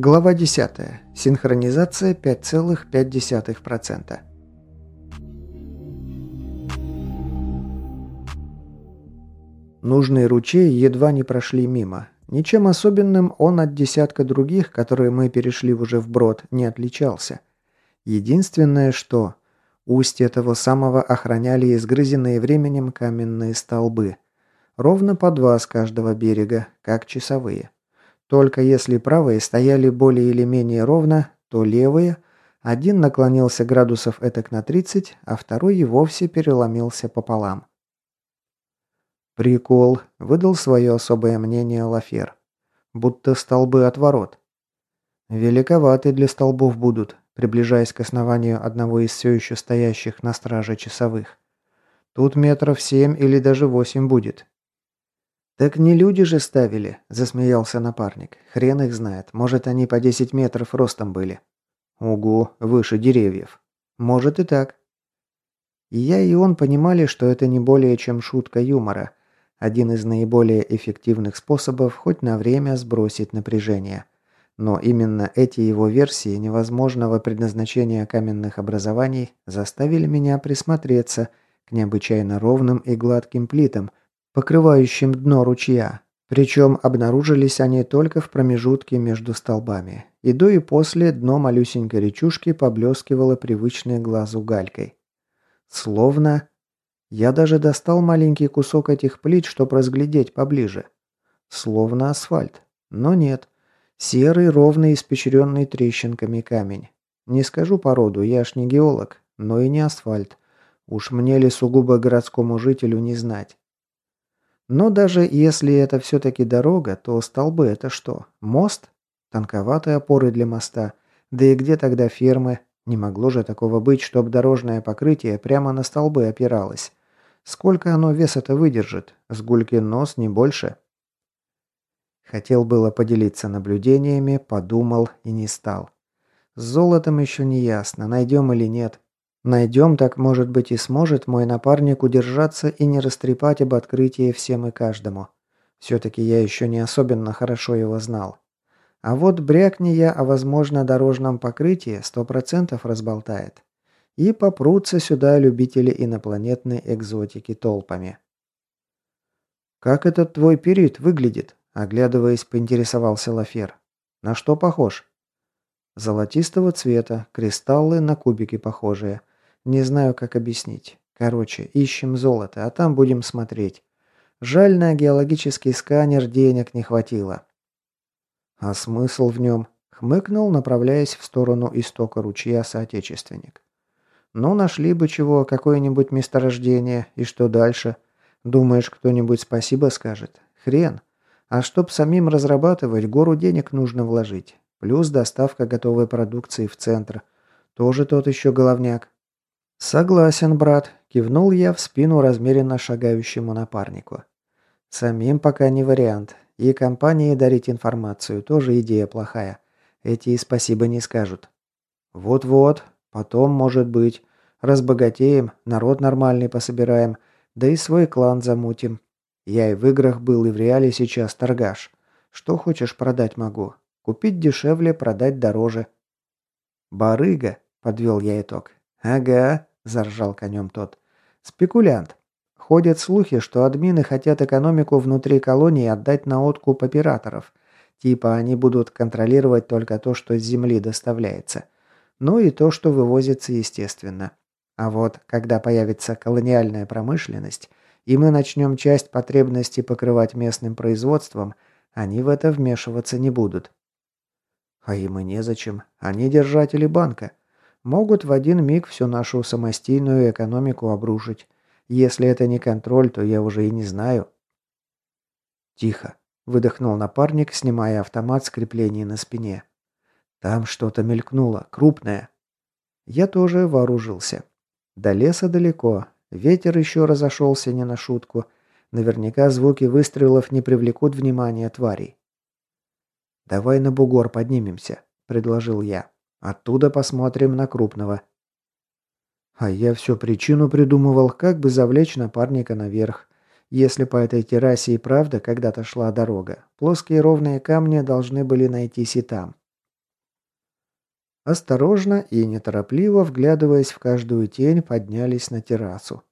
Глава 10. Синхронизация 5,5%. Нужный ручей едва не прошли мимо. Ничем особенным он от десятка других, которые мы перешли уже вброд, не отличался. Единственное, что устье этого самого охраняли изгрызенные временем каменные столбы. Ровно по два с каждого берега, как часовые. Только если правые стояли более или менее ровно, то левые, один наклонился градусов этак на 30, а второй и вовсе переломился пополам. «Прикол», — выдал свое особое мнение Лафер. «Будто столбы от ворот». «Великоваты для столбов будут», приближаясь к основанию одного из все еще стоящих на страже часовых. «Тут метров семь или даже восемь будет, «Так не люди же ставили», – засмеялся напарник. «Хрен их знает. Может, они по 10 метров ростом были». «Угу, выше деревьев». «Может и так». И я и он понимали, что это не более чем шутка юмора. Один из наиболее эффективных способов хоть на время сбросить напряжение. Но именно эти его версии невозможного предназначения каменных образований заставили меня присмотреться к необычайно ровным и гладким плитам, покрывающим дно ручья. Причем обнаружились они только в промежутке между столбами. И до и после дно малюсенькой речушки поблескивало привычной глазу галькой. Словно... Я даже достал маленький кусок этих плит, чтобы разглядеть поближе. Словно асфальт. Но нет. Серый, ровный, испещренный трещинками камень. Не скажу породу, я ж не геолог, но и не асфальт. Уж мне ли сугубо городскому жителю не знать. Но даже если это все-таки дорога, то столбы это что? Мост? Тонковатые опоры для моста. Да и где тогда фермы? Не могло же такого быть, чтобы дорожное покрытие прямо на столбы опиралось. Сколько оно веса-то выдержит? С гулькин нос, не больше. Хотел было поделиться наблюдениями, подумал и не стал. С золотом еще не ясно, найдем или нет. Найдем, так может быть и сможет мой напарник удержаться и не растрепать об открытии всем и каждому. Все-таки я еще не особенно хорошо его знал. А вот брякни я о возможно дорожном покрытии сто процентов разболтает. И попрутся сюда любители инопланетной экзотики толпами. «Как этот твой перит выглядит?» Оглядываясь, поинтересовался Лафер. «На что похож?» «Золотистого цвета, кристаллы на кубики похожие. Не знаю, как объяснить. Короче, ищем золото, а там будем смотреть. Жаль, на геологический сканер денег не хватило. А смысл в нем? Хмыкнул, направляясь в сторону истока ручья соотечественник. Ну, нашли бы чего, какое-нибудь месторождение, и что дальше? Думаешь, кто-нибудь спасибо скажет? Хрен. А чтоб самим разрабатывать, гору денег нужно вложить. Плюс доставка готовой продукции в центр. Тоже тот еще головняк. «Согласен, брат», – кивнул я в спину размеренно шагающему напарнику. «Самим пока не вариант. И компании дарить информацию тоже идея плохая. Эти и спасибо не скажут». «Вот-вот. Потом, может быть. Разбогатеем, народ нормальный пособираем, да и свой клан замутим. Я и в играх был, и в реале сейчас торгаш. Что хочешь продать могу. Купить дешевле, продать дороже». «Барыга», – подвел я итог. «Ага», – заржал конем тот. «Спекулянт. Ходят слухи, что админы хотят экономику внутри колонии отдать на откуп операторов. Типа они будут контролировать только то, что с земли доставляется. Ну и то, что вывозится естественно. А вот, когда появится колониальная промышленность, и мы начнем часть потребностей покрывать местным производством, они в это вмешиваться не будут. А им и незачем. Они держатели банка могут в один миг всю нашу самостийную экономику обрушить. Если это не контроль, то я уже и не знаю. Тихо, выдохнул напарник, снимая автомат с крепления на спине. Там что-то мелькнуло, крупное. Я тоже вооружился. До леса далеко, ветер еще разошелся не на шутку. Наверняка звуки выстрелов не привлекут внимания тварей. «Давай на бугор поднимемся», — предложил я. Оттуда посмотрим на крупного. А я все причину придумывал, как бы завлечь напарника наверх. Если по этой террасе и правда когда-то шла дорога, плоские ровные камни должны были найтись и там. Осторожно и неторопливо, вглядываясь в каждую тень, поднялись на террасу.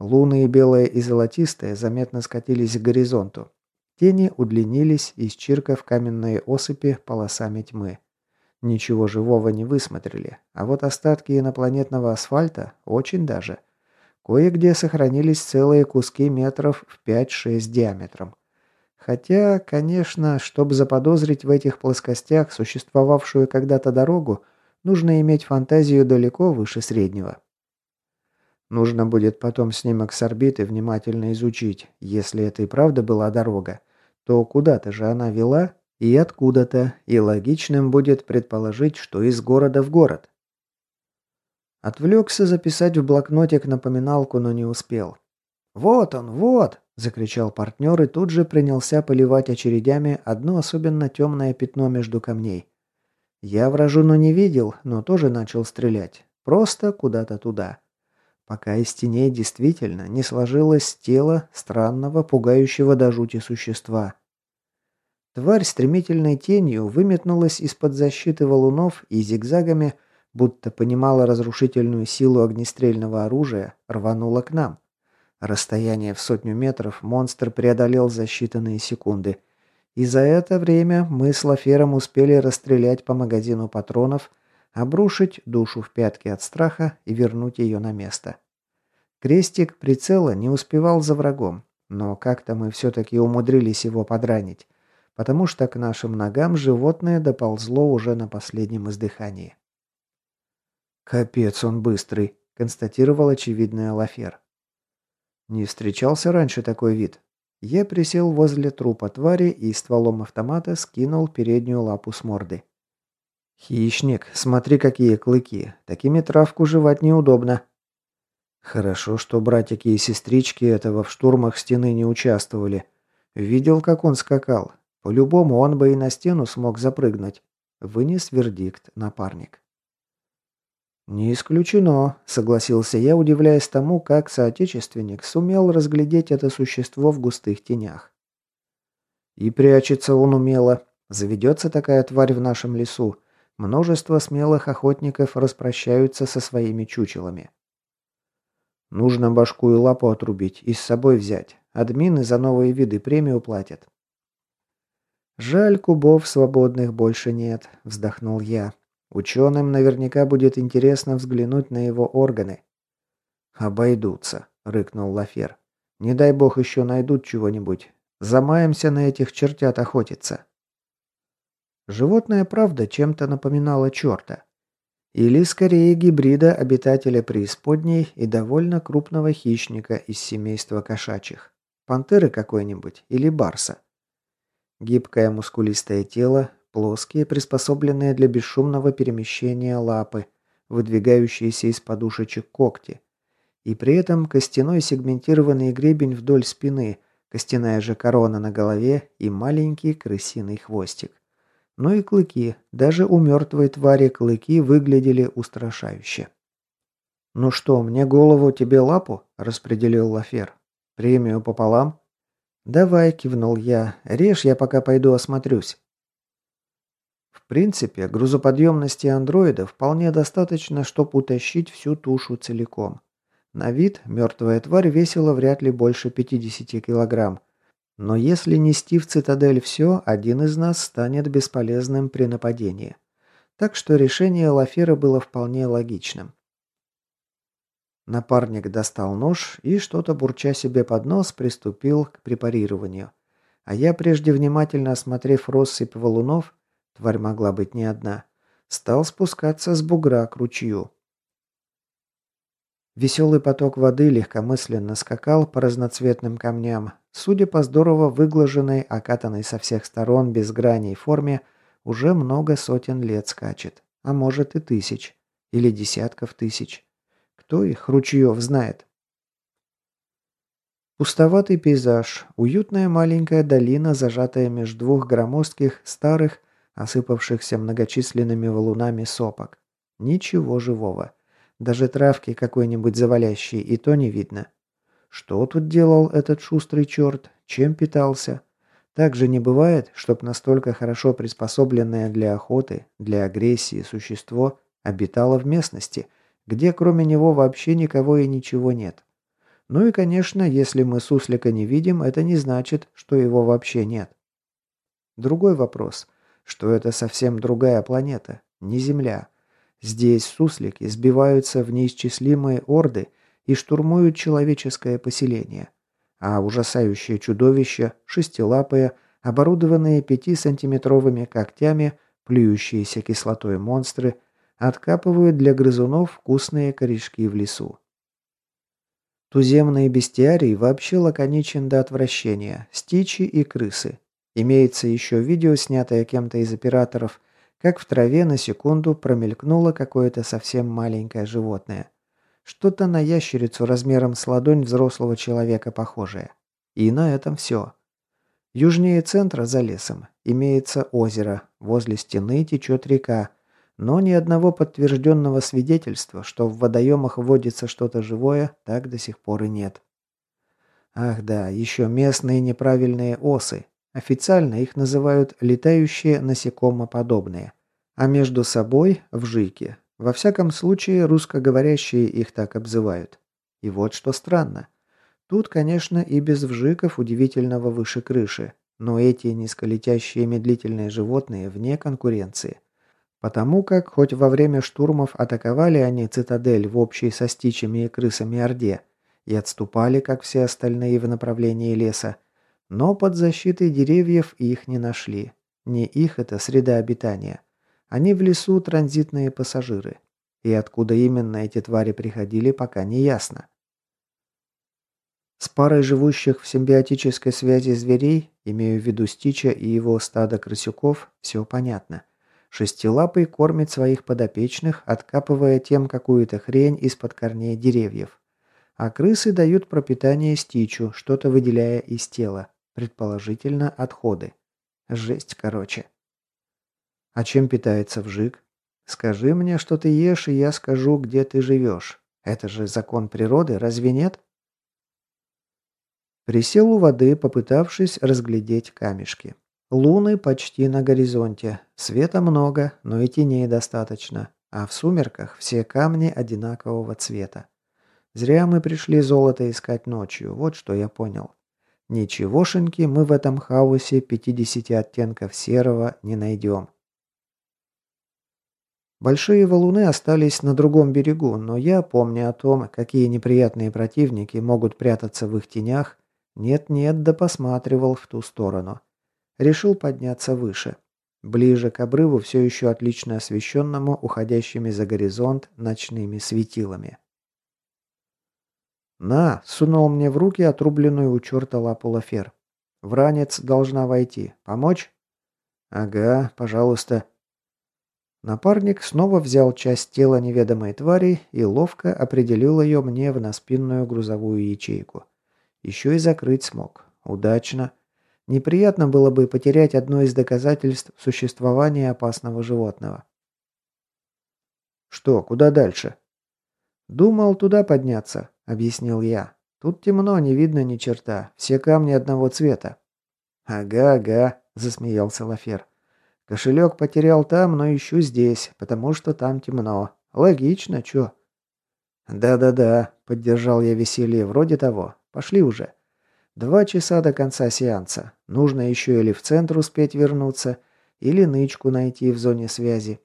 Луны, белые и золотистые, заметно скатились к горизонту. Тени удлинились, исчиркав каменные осыпи полосами тьмы. Ничего живого не высмотрели, а вот остатки инопланетного асфальта очень даже. Кое-где сохранились целые куски метров в 5-6 диаметром. Хотя, конечно, чтобы заподозрить в этих плоскостях существовавшую когда-то дорогу, нужно иметь фантазию далеко выше среднего. Нужно будет потом снимок с орбиты внимательно изучить. Если это и правда была дорога, то куда-то же она вела и откуда-то, и логичным будет предположить, что из города в город. Отвлекся записать в блокнотик напоминалку, но не успел. «Вот он, вот!» – закричал партнер и тут же принялся поливать очередями одно особенно темное пятно между камней. Я вражину не видел, но тоже начал стрелять. Просто куда-то туда. Пока из теней действительно не сложилось тело странного, пугающего до жути существа. Тварь стремительной тенью выметнулась из-под защиты валунов и зигзагами, будто понимала разрушительную силу огнестрельного оружия, рванула к нам. Расстояние в сотню метров монстр преодолел за считанные секунды – и за это время мы с Лафером успели расстрелять по магазину патронов, обрушить душу в пятки от страха и вернуть ее на место. Крестик прицела не успевал за врагом, но как-то мы все-таки умудрились его подранить, потому что к нашим ногам животное доползло уже на последнем издыхании. «Капец он быстрый», — констатировал очевидный Лафер. «Не встречался раньше такой вид?» Я присел возле трупа твари и стволом автомата скинул переднюю лапу с морды. «Хищник, смотри, какие клыки. Такими травку жевать неудобно». Хорошо, что братики и сестрички этого в штурмах стены не участвовали. Видел, как он скакал. По-любому он бы и на стену смог запрыгнуть. Вынес вердикт напарник. «Не исключено», — согласился я, удивляясь тому, как соотечественник сумел разглядеть это существо в густых тенях. «И прячется он умело. Заведется такая тварь в нашем лесу. Множество смелых охотников распрощаются со своими чучелами. Нужно башку и лапу отрубить и с собой взять. Админы за новые виды премию платят». «Жаль, кубов свободных больше нет», — вздохнул я. Ученым наверняка будет интересно взглянуть на его органы. «Обойдутся», — рыкнул Лафер. «Не дай бог еще найдут чего-нибудь. Замаемся на этих чертят охотиться». Животное, правда, чем-то напоминало черта. Или, скорее, гибрида обитателя преисподней и довольно крупного хищника из семейства кошачьих. Пантеры какой-нибудь или барса. Гибкое мускулистое тело, Плоские, приспособленные для бесшумного перемещения лапы, выдвигающиеся из подушечек когти. И при этом костяной сегментированный гребень вдоль спины, костяная же корона на голове и маленький крысиный хвостик. Ну и клыки. Даже у мертвой твари клыки выглядели устрашающе. «Ну что, мне голову, тебе лапу?» – распределил Лафер. «Премию пополам?» «Давай», – кивнул я. «Режь, я пока пойду осмотрюсь». В принципе, грузоподъемности андроида вполне достаточно, чтобы утащить всю тушу целиком. На вид мертвая тварь весила вряд ли больше 50 килограмм. Но если нести в цитадель все, один из нас станет бесполезным при нападении. Так что решение Лафера было вполне логичным. Напарник достал нож и, что-то бурча себе под нос, приступил к препарированию. А я, прежде внимательно осмотрев россыпь валунов, тварь могла быть не одна, стал спускаться с бугра к ручью. Веселый поток воды легкомысленно скакал по разноцветным камням. Судя по здорово выглаженной, окатанной со всех сторон без граней форме, уже много сотен лет скачет. А может и тысяч. Или десятков тысяч. Кто их, ручьев, знает? Пустоватый пейзаж. Уютная маленькая долина, зажатая между двух громоздких, старых, осыпавшихся многочисленными валунами сопок. Ничего живого. Даже травки какой-нибудь завалящей и то не видно. Что тут делал этот шустрый черт? Чем питался? Также не бывает, чтоб настолько хорошо приспособленное для охоты, для агрессии существо обитало в местности, где кроме него вообще никого и ничего нет. Ну и, конечно, если мы суслика не видим, это не значит, что его вообще нет. Другой вопрос, что это совсем другая планета, не Земля. Здесь суслики сбиваются в неисчислимые орды и штурмуют человеческое поселение. А ужасающие чудовища, шестилапые, оборудованные пятисантиметровыми когтями, плюющиеся кислотой монстры, откапывают для грызунов вкусные корешки в лесу. Туземный бестиарий вообще лаконичен до отвращения, стичи и крысы. Имеется еще видео, снятое кем-то из операторов, как в траве на секунду промелькнуло какое-то совсем маленькое животное. Что-то на ящерицу размером с ладонь взрослого человека похожее. И на этом все. Южнее центра, за лесом, имеется озеро, возле стены течет река, но ни одного подтвержденного свидетельства, что в водоемах водится что-то живое, так до сих пор и нет. Ах да, еще местные неправильные осы. Официально их называют летающие насекомоподобные, а между собой – вжики. Во всяком случае, русскоговорящие их так обзывают. И вот что странно. Тут, конечно, и без вжиков удивительного выше крыши, но эти низколетящие медлительные животные вне конкуренции. Потому как, хоть во время штурмов атаковали они цитадель в общей со стичами и крысами Орде и отступали, как все остальные, в направлении леса, но под защитой деревьев их не нашли. Не их это среда обитания. Они в лесу транзитные пассажиры. И откуда именно эти твари приходили, пока не ясно. С парой живущих в симбиотической связи зверей, имею в виду Стича и его стадо крысюков, все понятно – Шестилапый кормит своих подопечных, откапывая тем какую-то хрень из-под корней деревьев. А крысы дают пропитание стичу, что-то выделяя из тела. Предположительно, отходы. Жесть, короче. А чем питается вжик? Скажи мне, что ты ешь, и я скажу, где ты живешь. Это же закон природы, разве нет? Присел у воды, попытавшись разглядеть камешки. Луны почти на горизонте. Света много, но и теней достаточно. А в сумерках все камни одинакового цвета. Зря мы пришли золото искать ночью, вот что я понял. Ничегошеньки мы в этом хаосе 50 оттенков серого не найдем. Большие валуны остались на другом берегу, но я, помня о том, какие неприятные противники могут прятаться в их тенях, нет-нет, да посматривал в ту сторону. Решил подняться выше. Ближе к обрыву, все еще отлично освещенному, уходящими за горизонт ночными светилами. «На!» – сунул мне в руки отрубленную у черта лапу лафер. «В ранец должна войти. Помочь?» «Ага, пожалуйста». Напарник снова взял часть тела неведомой твари и ловко определил ее мне в наспинную грузовую ячейку. Еще и закрыть смог. Удачно. Неприятно было бы потерять одно из доказательств существования опасного животного. «Что, куда дальше?» «Думал туда подняться», — объяснил я. «Тут темно, не видно ни черта. Все камни одного цвета». «Ага, ага», — засмеялся Лафер. «Кошелек потерял там, но ищу здесь, потому что там темно. Логично, чё?» «Да-да-да», — поддержал я веселье, вроде того. «Пошли уже». Два часа до конца сеанса. Нужно еще или в центр успеть вернуться, или нычку найти в зоне связи.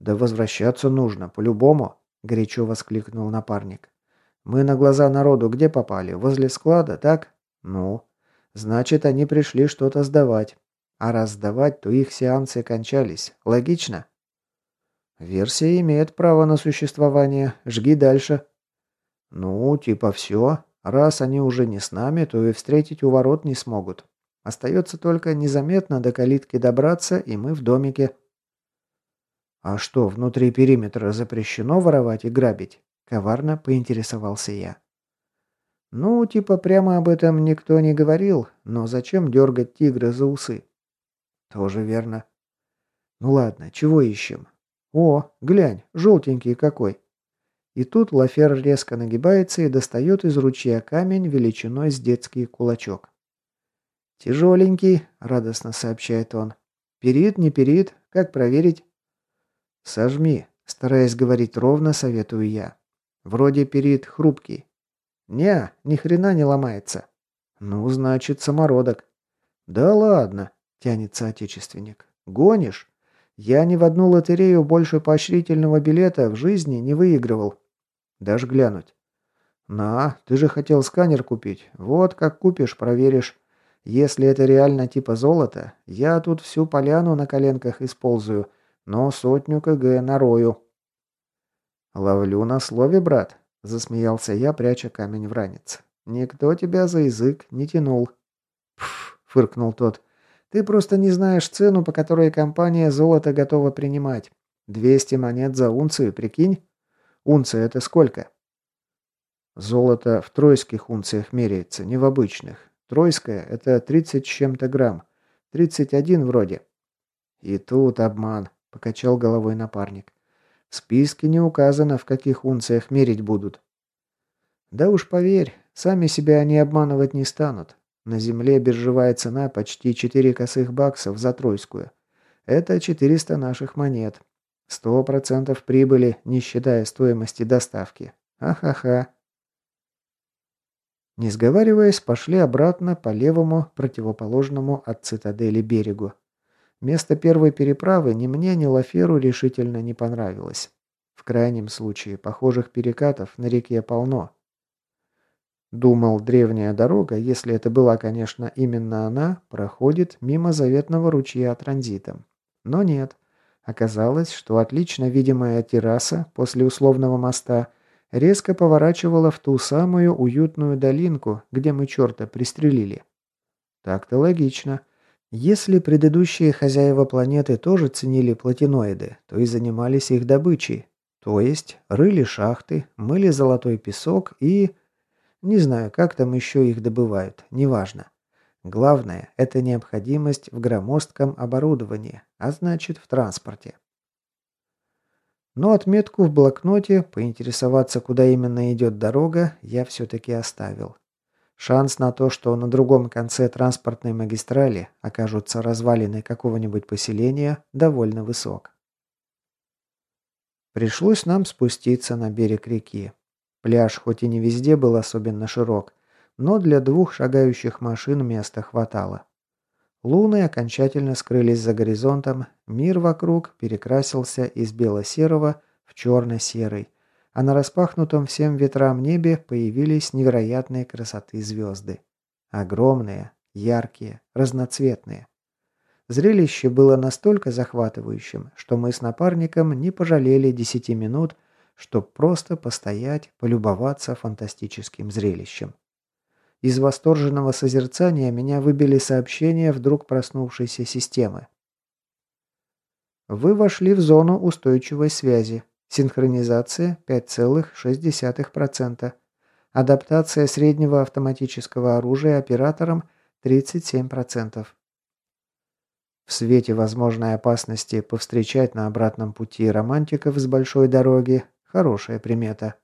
«Да возвращаться нужно, по-любому», — горячо воскликнул напарник. «Мы на глаза народу где попали? Возле склада, так? Ну, значит, они пришли что-то сдавать. А раз сдавать, то их сеансы кончались. Логично?» «Версия имеет право на существование. Жги дальше». «Ну, типа все. Раз они уже не с нами, то и встретить у ворот не смогут. Остается только незаметно до калитки добраться, и мы в домике. А что, внутри периметра запрещено воровать и грабить? Коварно поинтересовался я. Ну, типа прямо об этом никто не говорил, но зачем дергать тигра за усы? Тоже верно. Ну ладно, чего ищем? О, глянь, желтенький какой. И тут Лафер резко нагибается и достает из ручья камень величиной с детский кулачок. «Тяжеленький», — радостно сообщает он. «Перит, не перит? Как проверить?» «Сожми», — стараясь говорить ровно, советую я. «Вроде перит хрупкий». «Не, ни хрена не ломается». «Ну, значит, самородок». «Да ладно», — тянется отечественник. «Гонишь? Я ни в одну лотерею больше поощрительного билета в жизни не выигрывал. Даже глянуть». «На, ты же хотел сканер купить. Вот как купишь, проверишь. Если это реально типа золота, я тут всю поляну на коленках использую, но сотню КГ нарою». «Ловлю на слове, брат», — засмеялся я, пряча камень в ранец. «Никто тебя за язык не тянул». «Пф», — фыркнул тот, — «ты просто не знаешь цену, по которой компания золото готова принимать. 200 монет за унцию, прикинь? Унция — это сколько?» «Золото в тройских унциях меряется, не в обычных. Тройская – это 30 с чем-то грамм. 31 вроде. И тут обман, покачал головой напарник. В списке не указано, в каких унциях мерить будут. Да уж поверь, сами себя они обманывать не станут. На земле биржевая цена почти 4 косых баксов за тройскую. Это 400 наших монет. 100% прибыли, не считая стоимости доставки. Ахаха. Не сговариваясь, пошли обратно по левому, противоположному от цитадели берегу. Место первой переправы ни мне, ни Лаферу решительно не понравилось. В крайнем случае, похожих перекатов на реке полно. Думал, древняя дорога, если это была, конечно, именно она, проходит мимо заветного ручья транзитом. Но нет. Оказалось, что отлично видимая терраса после условного моста – резко поворачивала в ту самую уютную долинку, где мы черта пристрелили. Так-то логично. Если предыдущие хозяева планеты тоже ценили платиноиды, то и занимались их добычей. То есть рыли шахты, мыли золотой песок и... Не знаю, как там еще их добывают, неважно. Главное – это необходимость в громоздком оборудовании, а значит в транспорте. Но отметку в блокноте, поинтересоваться, куда именно идет дорога, я все-таки оставил. Шанс на то, что на другом конце транспортной магистрали окажутся развалины какого-нибудь поселения, довольно высок. Пришлось нам спуститься на берег реки. Пляж хоть и не везде был особенно широк, но для двух шагающих машин места хватало. Луны окончательно скрылись за горизонтом, мир вокруг перекрасился из бело-серого в черно-серый, а на распахнутом всем ветрам небе появились невероятные красоты звезды. Огромные, яркие, разноцветные. Зрелище было настолько захватывающим, что мы с напарником не пожалели десяти минут, чтобы просто постоять, полюбоваться фантастическим зрелищем. Из восторженного созерцания меня выбили сообщения вдруг проснувшейся системы. Вы вошли в зону устойчивой связи. Синхронизация 5,6%. Адаптация среднего автоматического оружия оператором 37%. В свете возможной опасности повстречать на обратном пути романтиков с большой дороги – хорошая примета.